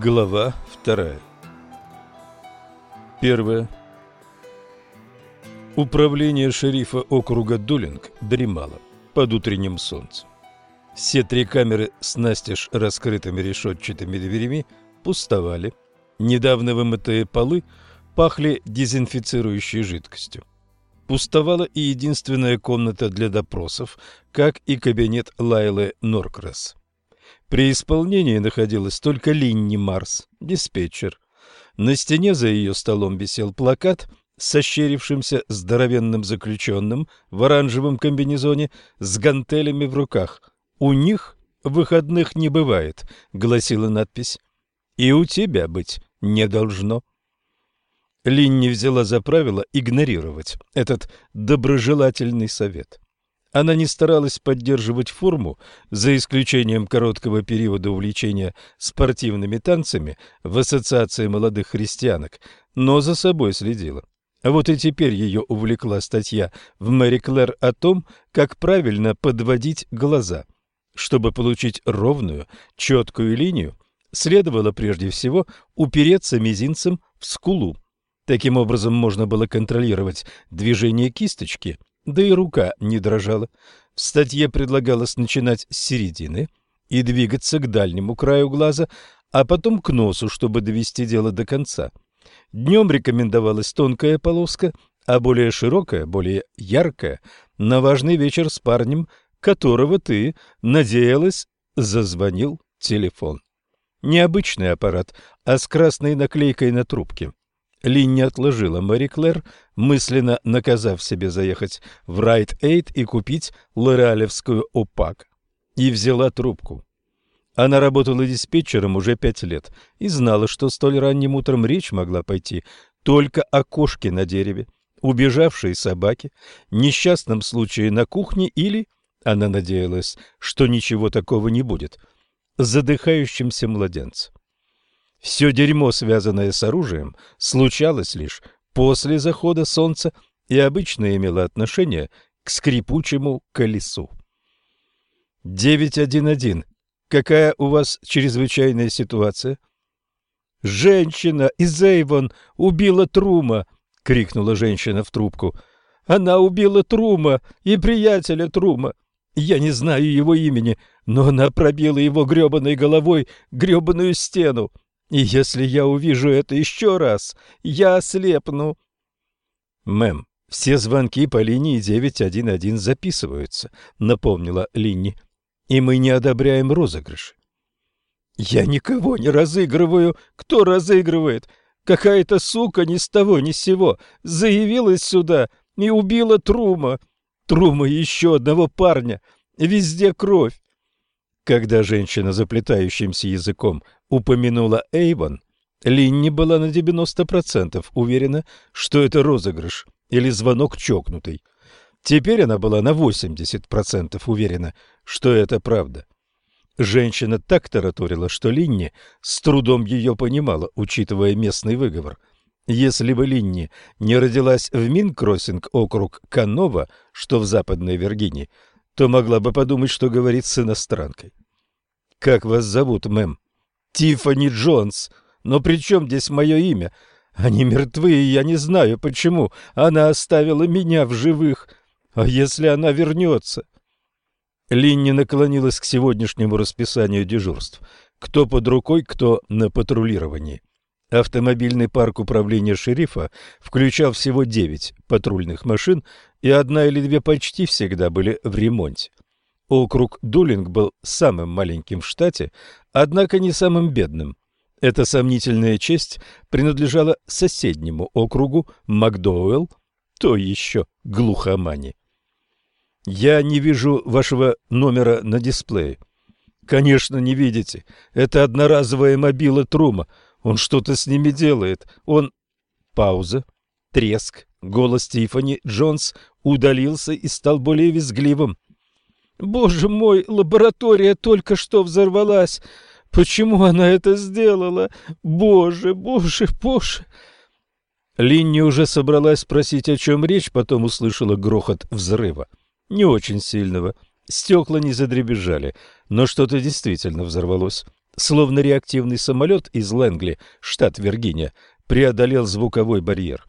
Глава вторая. Первое. Управление шерифа округа Дулинг дремало под утренним солнцем. Все три камеры с настежь раскрытыми решетчатыми дверями пустовали. Недавно вымытые полы пахли дезинфицирующей жидкостью. Пустовала и единственная комната для допросов, как и кабинет Лайлы Норкрас. При исполнении находилась только Линни Марс, диспетчер. На стене за ее столом висел плакат с ощерившимся здоровенным заключенным в оранжевом комбинезоне с гантелями в руках. «У них выходных не бывает», — гласила надпись. «И у тебя быть не должно». Линни взяла за правило игнорировать этот доброжелательный совет. Она не старалась поддерживать форму, за исключением короткого периода увлечения спортивными танцами в Ассоциации молодых христианок, но за собой следила. А вот и теперь ее увлекла статья в Мэри Клэр о том, как правильно подводить глаза. Чтобы получить ровную, четкую линию, следовало прежде всего упереться мизинцем в скулу. Таким образом можно было контролировать движение кисточки – да и рука не дрожала. В статье предлагалось начинать с середины и двигаться к дальнему краю глаза, а потом к носу, чтобы довести дело до конца. Днем рекомендовалась тонкая полоска, а более широкая, более яркая, на важный вечер с парнем, которого ты надеялась, зазвонил телефон. Необычный аппарат, а с красной наклейкой на трубке. Линни отложила Мэри Клэр, мысленно наказав себе заехать в Райт-Эйд и купить лореалевскую ОПАК. И взяла трубку. Она работала диспетчером уже пять лет и знала, что столь ранним утром речь могла пойти только о кошке на дереве, убежавшей собаке, несчастном случае на кухне или, она надеялась, что ничего такого не будет, задыхающемся младенце. Все дерьмо, связанное с оружием, случалось лишь после захода солнца и обычно имело отношение к скрипучему колесу. 911. Какая у вас чрезвычайная ситуация? Женщина из Эйвон убила Трума, крикнула женщина в трубку. Она убила Трума и приятеля Трума. Я не знаю его имени, но она пробила его грёбаной головой грёбаную стену. И если я увижу это еще раз, я ослепну. Мэм, все звонки по линии 911 записываются, напомнила Линни. И мы не одобряем розыгрыши. Я никого не разыгрываю. Кто разыгрывает? Какая-то сука ни с того ни с сего заявилась сюда и убила Трума. Трума еще одного парня. Везде кровь. Когда женщина заплетающимся языком упомянула Эйвон, Линни была на 90% уверена, что это розыгрыш или звонок чокнутый. Теперь она была на 80% уверена, что это правда. Женщина так тараторила, что Линни с трудом ее понимала, учитывая местный выговор. Если бы Линни не родилась в Минкроссинг округ Канова, что в Западной Виргинии, то могла бы подумать, что говорит с иностранкой. «Как вас зовут, мэм?» «Тиффани Джонс. Но при чем здесь мое имя? Они мертвы, и я не знаю, почему она оставила меня в живых. А если она вернется?» Линни наклонилась к сегодняшнему расписанию дежурств. Кто под рукой, кто на патрулировании. Автомобильный парк управления шерифа включал всего девять патрульных машин, и одна или две почти всегда были в ремонте. Округ Дулинг был самым маленьким в штате, однако не самым бедным. Эта сомнительная честь принадлежала соседнему округу Макдоуэлл, то еще глухомани. «Я не вижу вашего номера на дисплее». «Конечно, не видите. Это одноразовая мобила Трума. Он что-то с ними делает. Он...» Пауза. Треск. Голос Тиффани Джонс удалился и стал более визгливым. «Боже мой, лаборатория только что взорвалась! Почему она это сделала? Боже, боже, боже!» Линни уже собралась спросить, о чем речь, потом услышала грохот взрыва. Не очень сильного. Стекла не задребезжали, но что-то действительно взорвалось. Словно реактивный самолет из Лэнгли, штат Виргиния, преодолел звуковой барьер.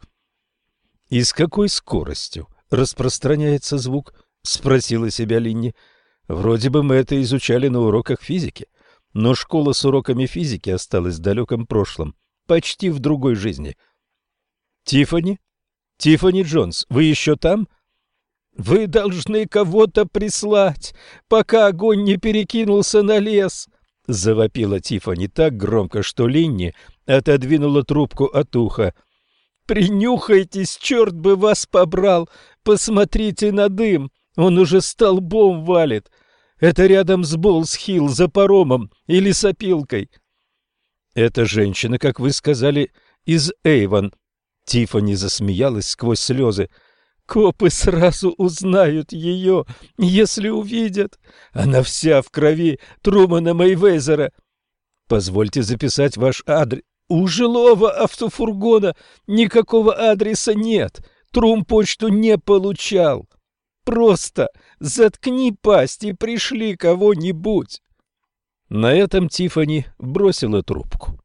«И с какой скоростью распространяется звук?» — спросила себя Линни. «Вроде бы мы это изучали на уроках физики, но школа с уроками физики осталась в далеком прошлом, почти в другой жизни». «Тиффани? Тиффани Джонс, вы еще там?» «Вы должны кого-то прислать, пока огонь не перекинулся на лес!» — завопила Тиффани так громко, что Линни отодвинула трубку от уха. «Принюхайтесь, черт бы вас побрал! Посмотрите на дым! Он уже столбом валит! Это рядом с Болсхилл за паромом или сопилкой!» «Это женщина, как вы сказали, из Эйвон!» Тиффани засмеялась сквозь слезы. Копы сразу узнают ее, если увидят. Она вся в крови Трумана Мейвезера. Позвольте записать ваш адрес. У жилого автофургона никакого адреса нет. Трум почту не получал. Просто заткни пасть и пришли кого-нибудь. На этом Тифани бросила трубку.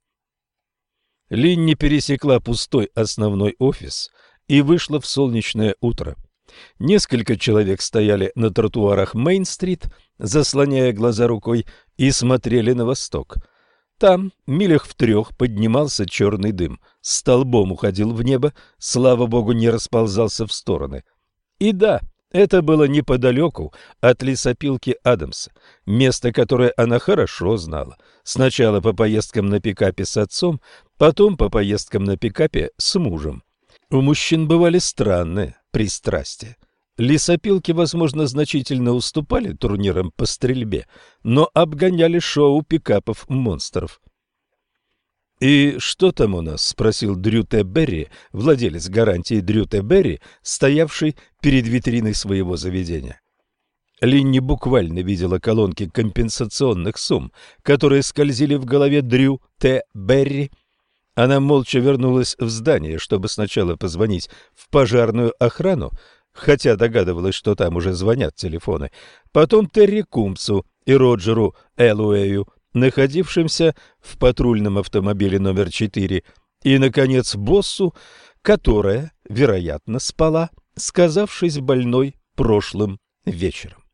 Линни пересекла пустой основной офис и вышла в солнечное утро. Несколько человек стояли на тротуарах Мейн-стрит, заслоняя глаза рукой, и смотрели на восток. Там, милях в трех, поднимался черный дым, столбом уходил в небо, слава богу, не расползался в стороны. И да, это было неподалеку от лесопилки Адамса, место, которое она хорошо знала. Сначала по поездкам на пикапе с отцом, потом по поездкам на пикапе с мужем. У мужчин бывали странные пристрастия. Лесопилки, возможно, значительно уступали турнирам по стрельбе, но обгоняли шоу пикапов-монстров. «И что там у нас?» — спросил Дрю Т. Берри, владелец гарантии Дрю Т. Берри, стоявший перед витриной своего заведения. Линни буквально видела колонки компенсационных сумм, которые скользили в голове Дрю Т. Берри — она молча вернулась в здание, чтобы сначала позвонить в пожарную охрану, хотя догадывалась, что там уже звонят телефоны, потом Терри Кумсу и Роджеру Элуэю, находившимся в патрульном автомобиле номер 4, и, наконец, боссу, которая, вероятно, спала, сказавшись больной прошлым вечером.